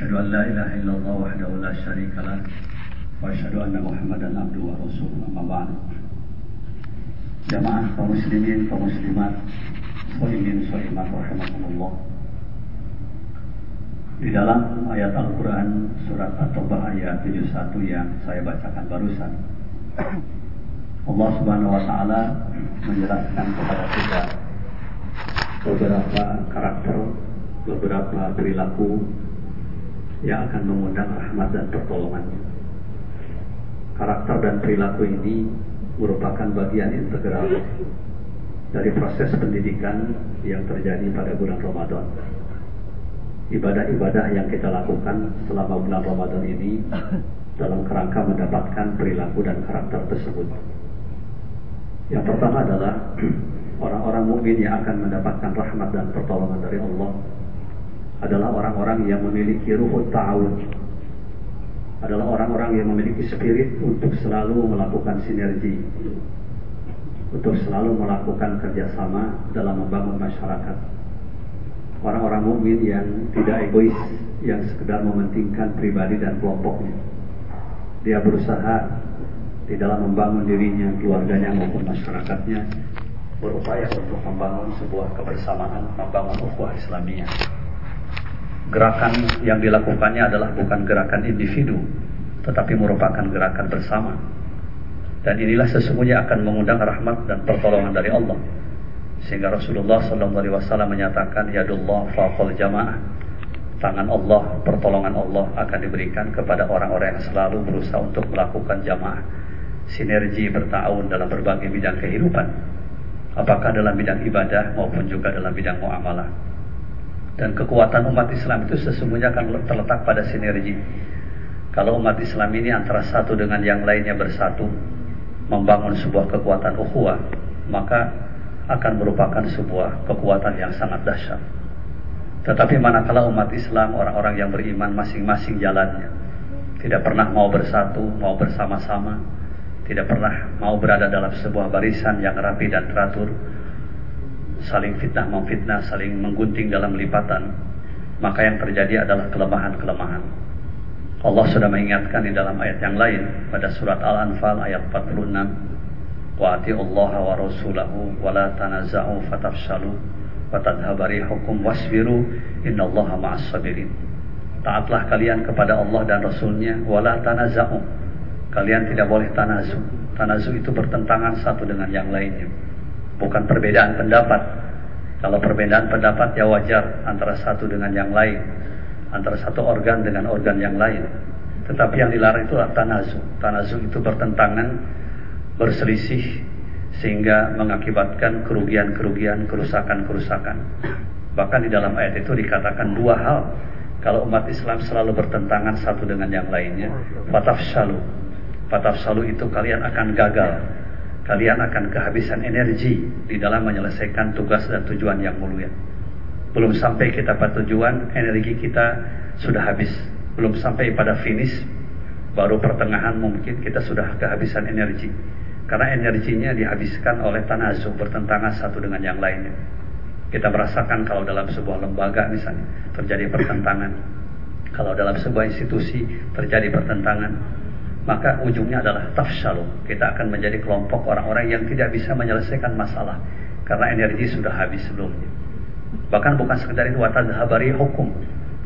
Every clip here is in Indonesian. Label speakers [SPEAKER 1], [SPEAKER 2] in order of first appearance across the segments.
[SPEAKER 1] أشهد أن لا إله إلا الله وحده لا شريك له وأشهد أن محمدا عبده ورسوله أما بعد. جماعة كمسلمين كمسلمات muslimin muslimat rahimakumullah di dalam ayat Al-Quran surat At-Taubah ayat 71 yang saya bacakan barusan Allah subhanahu wa ta'ala menjelaskan kepada kita beberapa karakter beberapa perilaku yang akan mengundang rahmat dan pertolongan. Karakter dan perilaku ini merupakan bagian integral dari proses pendidikan yang terjadi pada bulan Ramadan. Ibadah-ibadah yang kita lakukan selama bulan Ramadan ini dalam kerangka mendapatkan perilaku dan karakter tersebut. Yang pertama adalah orang-orang mukmin yang akan mendapatkan rahmat dan pertolongan dari Allah adalah orang-orang yang memiliki ruhut ta'awun adalah orang-orang yang memiliki spirit untuk selalu melakukan sinergi, untuk selalu melakukan kerjasama dalam membangun masyarakat. Orang-orang mukmin yang tidak egois, yang sekedar mementingkan pribadi dan kelompoknya. Dia berusaha di dalam membangun dirinya, keluarganya maupun masyarakatnya, berupaya untuk membangun sebuah kebersamaan, membangun ukhuwah Islamiyah gerakan yang dilakukannya adalah bukan gerakan individu, tetapi merupakan gerakan bersama. Dan inilah sesungguhnya akan mengundang rahmat dan pertolongan dari Allah. Sehingga Rasulullah SAW menyatakan, Yadullah faqal jamaah. Tangan Allah, pertolongan Allah akan diberikan kepada orang-orang yang selalu berusaha untuk melakukan jamaah. Sinergi bertahun dalam berbagai bidang kehidupan. Apakah dalam bidang ibadah maupun juga dalam bidang muamalah. Dan kekuatan umat Islam itu sesungguhnya akan terletak pada sinergi. Kalau umat Islam ini antara satu dengan yang lainnya bersatu, membangun sebuah kekuatan ukhuwah, maka akan merupakan sebuah kekuatan yang sangat dahsyat. Tetapi manakala umat Islam, orang-orang yang beriman masing-masing jalannya, tidak pernah mau bersatu, mau bersama-sama, tidak pernah mau berada dalam sebuah barisan yang rapi dan teratur, saling fitnah memfitnah, saling menggunting dalam lipatan, maka yang terjadi adalah kelemahan-kelemahan. Allah sudah mengingatkan di dalam ayat yang lain pada surat Al-Anfal ayat 46 wa Allah wa rasulahu wa la tanaza'u fatafshalu wa tadhabari hukum wasbiru innallaha ma'as sabirin. Taatlah kalian kepada Allah dan Rasulnya wa la tanaza'u. Kalian tidak boleh tanazu tanazu itu bertentangan satu dengan yang lainnya bukan perbedaan pendapat. Kalau perbedaan pendapat ya wajar antara satu dengan yang lain, antara satu organ dengan organ yang lain. Tetapi yang dilarang itu adalah tanazu. Tanazu itu bertentangan, berselisih, sehingga mengakibatkan kerugian-kerugian, kerusakan-kerusakan. Bahkan di dalam ayat itu dikatakan dua hal. Kalau umat Islam selalu bertentangan satu dengan yang lainnya, fatafshalu. Fatafshalu itu kalian akan gagal kalian akan kehabisan energi di dalam menyelesaikan tugas dan tujuan yang mulia. Belum sampai kita pada tujuan, energi kita sudah habis. Belum sampai pada finish, baru pertengahan mungkin kita sudah kehabisan energi. Karena energinya dihabiskan oleh tanazu, bertentangan satu dengan yang lainnya. Kita merasakan kalau dalam sebuah lembaga misalnya terjadi pertentangan. Kalau dalam sebuah institusi terjadi pertentangan, maka ujungnya adalah tafshalu. Kita akan menjadi kelompok orang-orang yang tidak bisa menyelesaikan masalah karena energi sudah habis sebelumnya. Bahkan bukan sekedar itu watadhabari hukum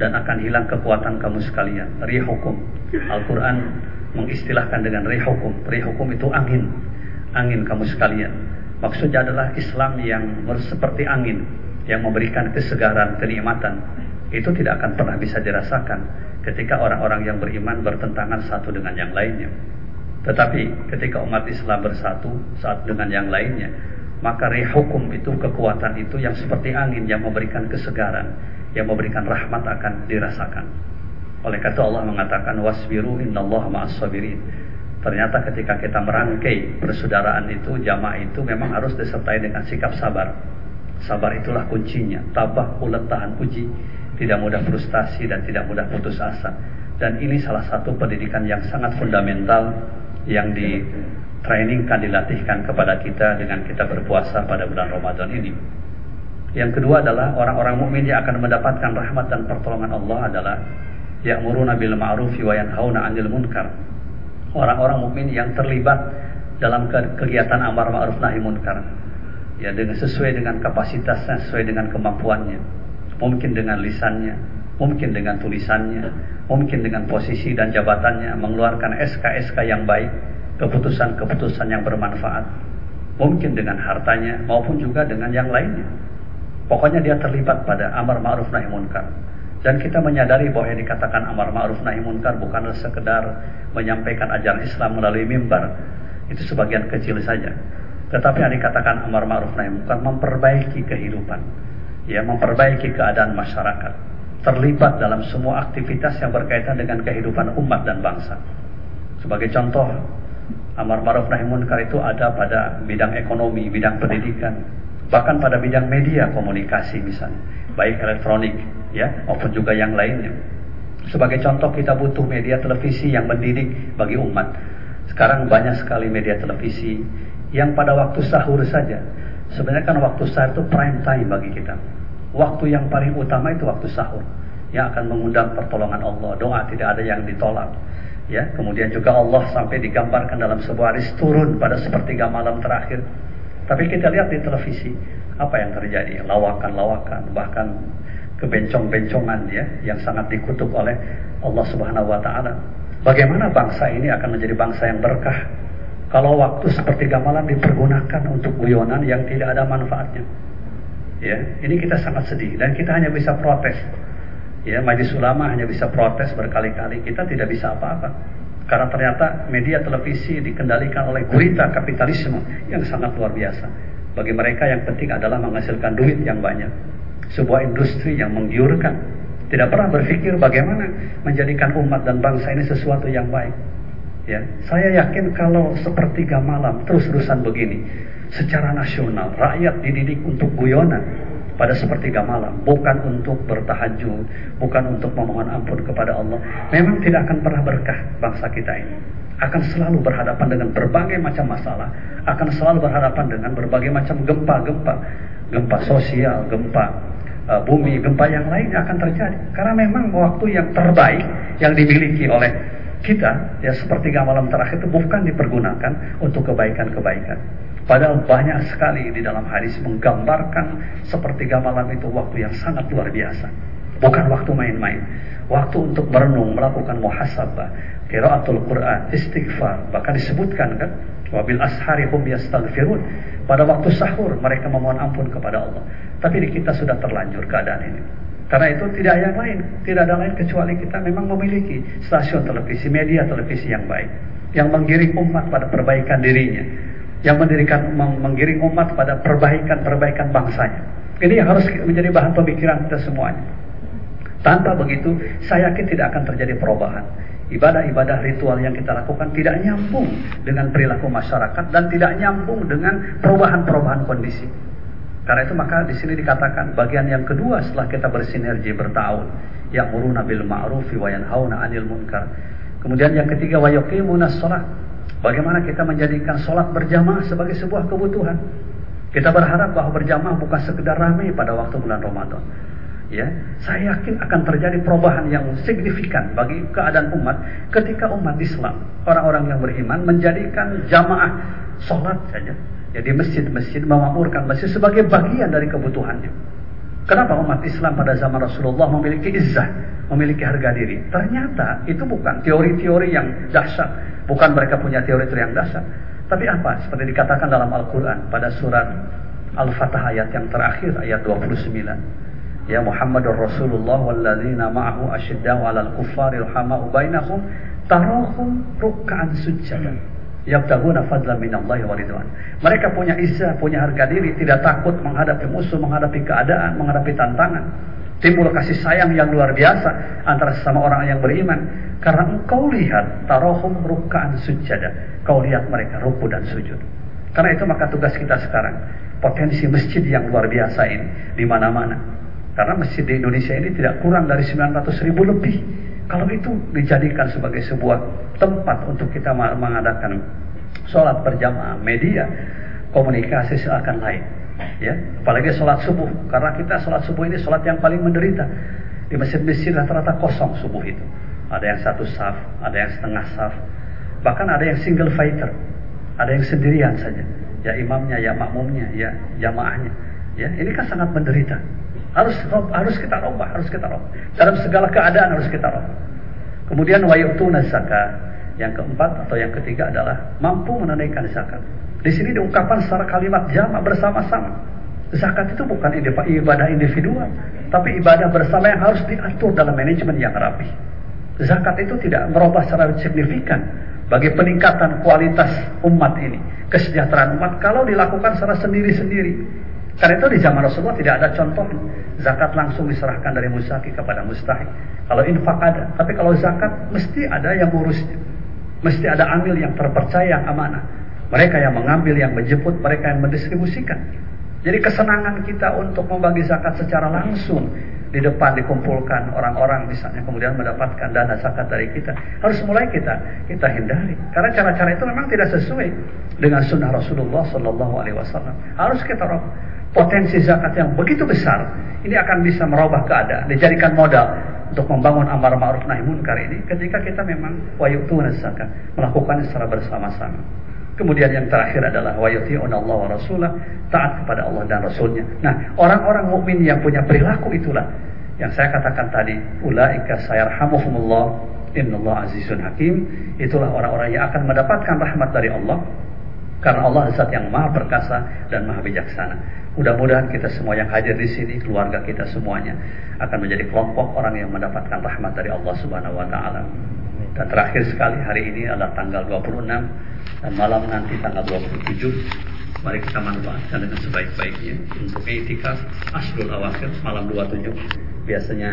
[SPEAKER 1] dan akan hilang kekuatan kamu sekalian. Rihukum. Al-Quran mengistilahkan dengan rihukum. Rihukum itu angin. Angin kamu sekalian. Maksudnya adalah Islam yang seperti angin yang memberikan kesegaran, kenikmatan. Itu tidak akan pernah bisa dirasakan ketika orang-orang yang beriman bertentangan satu dengan yang lainnya. Tetapi ketika umat Islam bersatu saat dengan yang lainnya, maka hukum itu kekuatan itu yang seperti angin yang memberikan kesegaran, yang memberikan rahmat akan dirasakan. Oleh kata Allah mengatakan wasbiru innallaha ma'as sabirin. Ternyata ketika kita merangkai persaudaraan itu, jamaah itu memang harus disertai dengan sikap sabar. Sabar itulah kuncinya. Tabah ulet tahan uji tidak mudah frustasi dan tidak mudah putus asa. Dan ini salah satu pendidikan yang sangat fundamental yang di trainingkan, dilatihkan kepada kita dengan kita berpuasa pada bulan Ramadan ini. Yang kedua adalah orang-orang mukmin yang akan mendapatkan rahmat dan pertolongan Allah adalah ya'muruna bil ma'ruf wa yanhauna 'anil munkar. Orang-orang mukmin yang terlibat dalam kegiatan amar ma'ruf nahi munkar. Ya dengan sesuai dengan kapasitasnya, sesuai dengan kemampuannya. Mungkin dengan lisannya, mungkin dengan tulisannya, mungkin dengan posisi dan jabatannya mengeluarkan SK-SK yang baik, keputusan-keputusan yang bermanfaat. Mungkin dengan hartanya maupun juga dengan yang lainnya. Pokoknya dia terlibat pada amar ma'ruf nahi munkar. Dan kita menyadari bahwa yang dikatakan amar ma'ruf nahi munkar bukanlah sekedar menyampaikan ajaran Islam melalui mimbar. Itu sebagian kecil saja. Tetapi yang dikatakan amar ma'ruf nahi munkar memperbaiki kehidupan. Ya, memperbaiki keadaan masyarakat. Terlibat dalam semua aktivitas yang berkaitan dengan kehidupan umat dan bangsa. Sebagai contoh, amar ma'ruf nahi munkar itu ada pada bidang ekonomi, bidang pendidikan, bahkan pada bidang media komunikasi misalnya, baik elektronik, ya maupun juga yang lainnya. Sebagai contoh kita butuh media televisi yang mendidik bagi umat. Sekarang banyak sekali media televisi yang pada waktu sahur saja. Sebenarnya kan waktu sahur itu prime time bagi kita. Waktu yang paling utama itu waktu sahur yang akan mengundang pertolongan Allah. Doa tidak ada yang ditolak. Ya, kemudian juga Allah sampai digambarkan dalam sebuah hadis turun pada sepertiga malam terakhir. Tapi kita lihat di televisi apa yang terjadi, lawakan-lawakan, bahkan kebencong-bencongan ya yang sangat dikutuk oleh Allah Subhanahu wa taala. Bagaimana bangsa ini akan menjadi bangsa yang berkah kalau waktu seperti gamelan dipergunakan untuk guyonan yang tidak ada manfaatnya. Ya, ini kita sangat sedih dan kita hanya bisa protes. Ya, Majelis Ulama hanya bisa protes berkali-kali, kita tidak bisa apa-apa. Karena ternyata media televisi dikendalikan oleh gurita kapitalisme yang sangat luar biasa. Bagi mereka yang penting adalah menghasilkan duit yang banyak sebuah industri yang menggiurkan. Tidak pernah berpikir bagaimana menjadikan umat dan bangsa ini sesuatu yang baik. Ya, saya yakin kalau sepertiga malam terus-terusan begini, secara nasional rakyat dididik untuk guyonan pada sepertiga malam, bukan untuk bertahajud, bukan untuk memohon ampun kepada Allah. Memang tidak akan pernah berkah bangsa kita ini. Akan selalu berhadapan dengan berbagai macam masalah, akan selalu berhadapan dengan berbagai macam gempa-gempa, gempa sosial, gempa uh, bumi, gempa yang lain akan terjadi. Karena memang waktu yang terbaik yang dimiliki oleh kita, ya seperti malam terakhir itu bukan dipergunakan untuk kebaikan-kebaikan. Padahal banyak sekali di dalam hadis menggambarkan seperti malam itu waktu yang sangat luar biasa. Bukan waktu main-main. Waktu untuk merenung, melakukan muhasabah, kiraatul Quran, istighfar. Bahkan disebutkan kan, wabil ashari hum yastaghfirun. Pada waktu sahur mereka memohon ampun kepada Allah. Tapi di kita sudah terlanjur keadaan ini. Karena itu tidak yang lain, tidak ada lain kecuali kita memang memiliki stasiun televisi, media televisi yang baik, yang menggiring umat pada perbaikan dirinya, yang mendirikan menggiring umat pada perbaikan-perbaikan bangsanya. Ini yang harus menjadi bahan pemikiran kita semuanya. Tanpa begitu, saya yakin tidak akan terjadi perubahan. Ibadah-ibadah ritual yang kita lakukan tidak nyambung dengan perilaku masyarakat dan tidak nyambung dengan perubahan-perubahan kondisi. Karena itu maka di sini dikatakan bagian yang kedua setelah kita bersinergi bertahun, yang muruna bil ma'rufi wa yanhauna 'anil munkar. Kemudian yang ketiga wa yuqimuna shalah. Bagaimana kita menjadikan sholat berjamaah sebagai sebuah kebutuhan. Kita berharap bahwa berjamaah bukan sekedar ramai pada waktu bulan Ramadan. Ya, saya yakin akan terjadi perubahan yang signifikan bagi keadaan umat ketika umat Islam, orang-orang yang beriman menjadikan jamaah sholat saja jadi masjid-masjid memakmurkan masjid sebagai bagian dari kebutuhannya. Kenapa umat Islam pada zaman Rasulullah memiliki izzah, memiliki harga diri? Ternyata itu bukan teori-teori yang dahsyat, bukan mereka punya teori-teori yang dahsyat. Tapi apa? Seperti dikatakan dalam Al-Quran pada surat Al-Fatah ayat yang terakhir, ayat 29. Ya Muhammadur Rasulullah walladzina ma'ahu asyiddau 'alal kuffari rahamau bainahum tarahum ruk'an sujjadan yabtaguna fadlan minallahi wa ridwan. Mereka punya izzah, punya harga diri, tidak takut menghadapi musuh, menghadapi keadaan, menghadapi tantangan. Timbul kasih sayang yang luar biasa antara sesama orang yang beriman. Karena engkau lihat tarohum rukaan sujada. Kau lihat mereka ruku dan sujud. Karena itu maka tugas kita sekarang. Potensi masjid yang luar biasa ini. di mana-mana. Karena masjid di Indonesia ini tidak kurang dari 900 ribu lebih. Kalau itu dijadikan sebagai sebuah tempat untuk kita mengadakan sholat berjamaah, media, komunikasi seakan lain. Ya, apalagi sholat subuh, karena kita sholat subuh ini sholat yang paling menderita. Di masjid-masjid rata-rata kosong subuh itu. Ada yang satu saf, ada yang setengah saf, bahkan ada yang single fighter, ada yang sendirian saja. Ya imamnya, ya makmumnya, ya jamaahnya. Ya, ini kan sangat menderita. Harus harus kita robah, harus kita robah. Dalam segala keadaan harus kita robah. Kemudian wayutuna zakat. Yang keempat atau yang ketiga adalah mampu menunaikan zakat. Di sini diungkapkan secara kalimat jamak bersama-sama. Zakat itu bukan ibadah individual, tapi ibadah bersama yang harus diatur dalam manajemen yang rapi. Zakat itu tidak merubah secara signifikan bagi peningkatan kualitas umat ini, kesejahteraan umat kalau dilakukan secara sendiri-sendiri. Karena itu di zaman Rasulullah tidak ada contoh zakat langsung diserahkan dari musaki kepada mustahik. Kalau infak ada, tapi kalau zakat mesti ada yang ngurusnya. Mesti ada amil yang terpercaya yang amanah. Mereka yang mengambil, yang menjemput, mereka yang mendistribusikan. Jadi kesenangan kita untuk membagi zakat secara langsung di depan dikumpulkan orang-orang misalnya kemudian mendapatkan dana zakat dari kita harus mulai kita kita hindari karena cara-cara itu memang tidak sesuai dengan sunnah Rasulullah Shallallahu Alaihi Wasallam harus kita potensi zakat yang begitu besar ini akan bisa merubah keadaan dijadikan modal untuk membangun amar ma'ruf nahi munkar ini ketika kita memang wayutuna zakat melakukan secara bersama-sama Kemudian yang terakhir adalah wa yuti'un Allah wa rasulah, taat kepada Allah dan Rasulnya. Nah, orang-orang mukmin yang punya perilaku itulah yang saya katakan tadi, ulaika sayarhamuhumullah, innallah azizun hakim. Itulah orang-orang yang akan mendapatkan rahmat dari Allah karena Allah zat yang maha perkasa dan maha bijaksana. Mudah-mudahan kita semua yang hadir di sini, keluarga kita semuanya akan menjadi kelompok orang yang mendapatkan rahmat dari Allah Subhanahu wa taala. Dan terakhir sekali hari ini adalah tanggal 26 dan malam nanti tanggal 27 mari kita manfaatkan dengan sebaik-baiknya untuk etikaf asrul awakhir malam 27 biasanya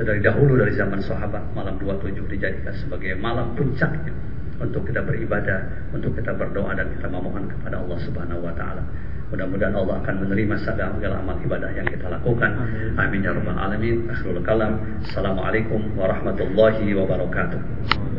[SPEAKER 1] dari dahulu dari zaman sahabat malam 27 dijadikan sebagai malam puncaknya untuk kita beribadah, untuk kita berdoa dan kita memohon kepada Allah Subhanahu wa taala. Mudah-mudahan Allah akan menerima segala amal ibadah yang kita lakukan. Amin ya rabbal alamin. Akhirul kalam. Assalamualaikum warahmatullahi wabarakatuh.